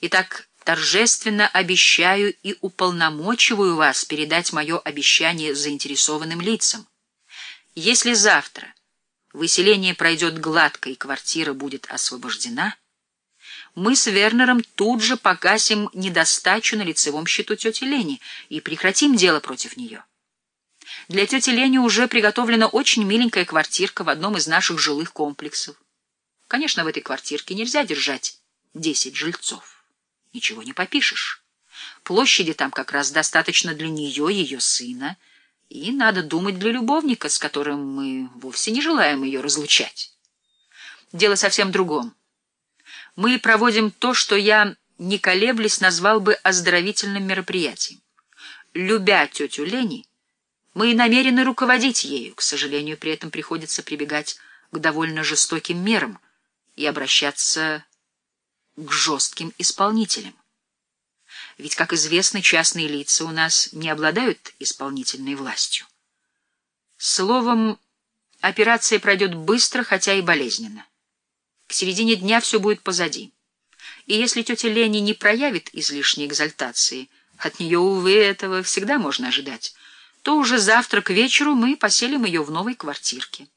Итак, торжественно обещаю и уполномочиваю вас передать мое обещание заинтересованным лицам. Если завтра выселение пройдет гладко и квартира будет освобождена, мы с Вернером тут же погасим недостачу на лицевом счету тети Лени и прекратим дело против нее. Для тети Лени уже приготовлена очень миленькая квартирка в одном из наших жилых комплексов. Конечно, в этой квартирке нельзя держать десять жильцов. Ничего не попишешь. Площади там как раз достаточно для нее, ее сына, и, надо думать, для любовника, с которым мы вовсе не желаем ее разлучать. Дело совсем в другом. Мы проводим то, что я, не колеблясь, назвал бы оздоровительным мероприятием. Любя тетю Лени, мы намерены руководить ею, к сожалению, при этом приходится прибегать к довольно жестоким мерам и обращаться к жестким исполнителям. Ведь, как известно, частные лица у нас не обладают исполнительной властью. Словом, операция пройдет быстро, хотя и болезненно. К середине дня все будет позади. И если тетя Лени не проявит излишней экзальтации, от нее, увы, этого всегда можно ожидать, то уже завтра к вечеру мы поселим ее в новой квартирке.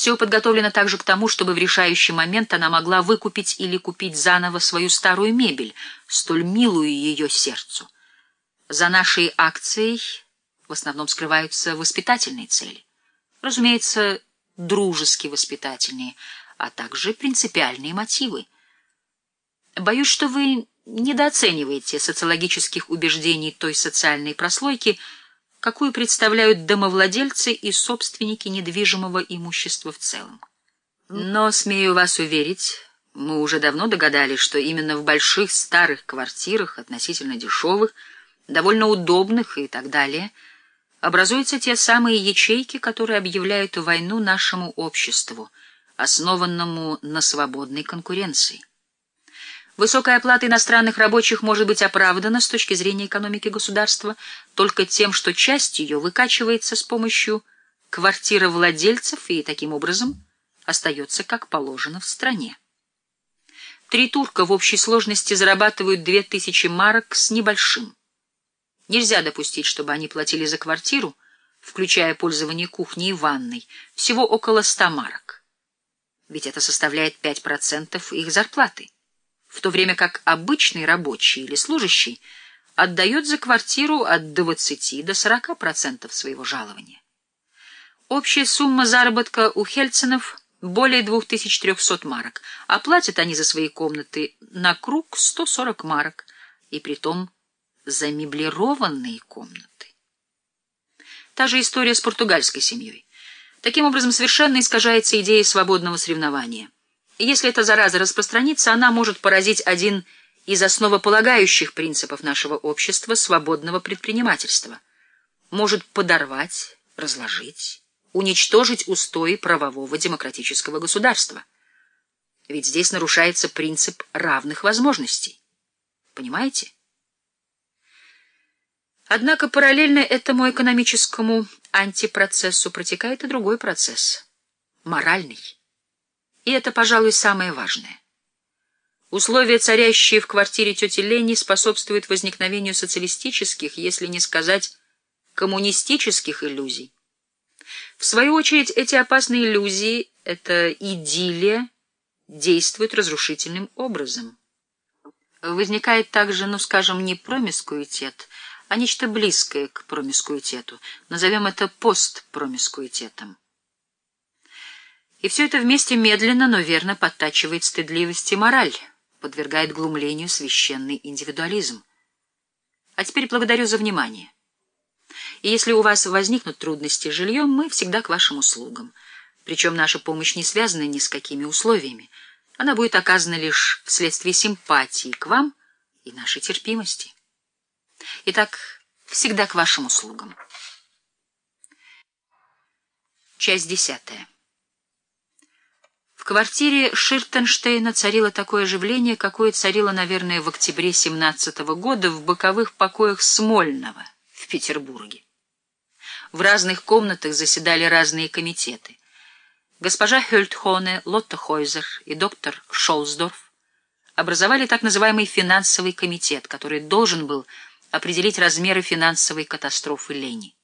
Все подготовлено также к тому, чтобы в решающий момент она могла выкупить или купить заново свою старую мебель, столь милую ее сердцу. За нашей акцией в основном скрываются воспитательные цели. Разумеется, дружески воспитательные, а также принципиальные мотивы. Боюсь, что вы недооцениваете социологических убеждений той социальной прослойки, какую представляют домовладельцы и собственники недвижимого имущества в целом. Но, смею вас уверить, мы уже давно догадались, что именно в больших старых квартирах, относительно дешевых, довольно удобных и так далее, образуются те самые ячейки, которые объявляют войну нашему обществу, основанному на свободной конкуренции. Высокая оплата иностранных рабочих может быть оправдана с точки зрения экономики государства только тем, что часть ее выкачивается с помощью квартировладельцев и таким образом остается как положено в стране. Три турка в общей сложности зарабатывают две тысячи марок с небольшим. Нельзя допустить, чтобы они платили за квартиру, включая пользование кухней и ванной, всего около ста марок. Ведь это составляет 5% их зарплаты в то время как обычный рабочий или служащий отдает за квартиру от 20 до 40% своего жалования. Общая сумма заработка у Хельцинов более 2300 марок, а платят они за свои комнаты на круг 140 марок, и притом за меблированные комнаты. Та же история с португальской семьей. Таким образом, совершенно искажается идея свободного соревнования. Если эта зараза распространится, она может поразить один из основополагающих принципов нашего общества — свободного предпринимательства. Может подорвать, разложить, уничтожить устои правового демократического государства. Ведь здесь нарушается принцип равных возможностей. Понимаете? Однако параллельно этому экономическому антипроцессу протекает и другой процесс — моральный. И это, пожалуй, самое важное. Условия, царящие в квартире тети Лени, способствуют возникновению социалистических, если не сказать коммунистических иллюзий. В свою очередь, эти опасные иллюзии, эта идиллия, действуют разрушительным образом. Возникает также, ну, скажем, не промискуитет, а нечто близкое к промискуитету. Назовем это постпромискуитетом. И все это вместе медленно, но верно подтачивает стыдливость и мораль, подвергает глумлению священный индивидуализм. А теперь благодарю за внимание. И если у вас возникнут трудности с жильем, мы всегда к вашим услугам. Причем наша помощь не связана ни с какими условиями. Она будет оказана лишь вследствие симпатии к вам и нашей терпимости. Итак, всегда к вашим услугам. Часть десятая. Квартире Ширтенштейна царило такое оживление, какое царило, наверное, в октябре 17 -го года в боковых покоях Смольного в Петербурге. В разных комнатах заседали разные комитеты. Госпожа Хельтхоне, Лотта Хойзер и доктор Шолсдорф образовали так называемый финансовый комитет, который должен был определить размеры финансовой катастрофы Лени.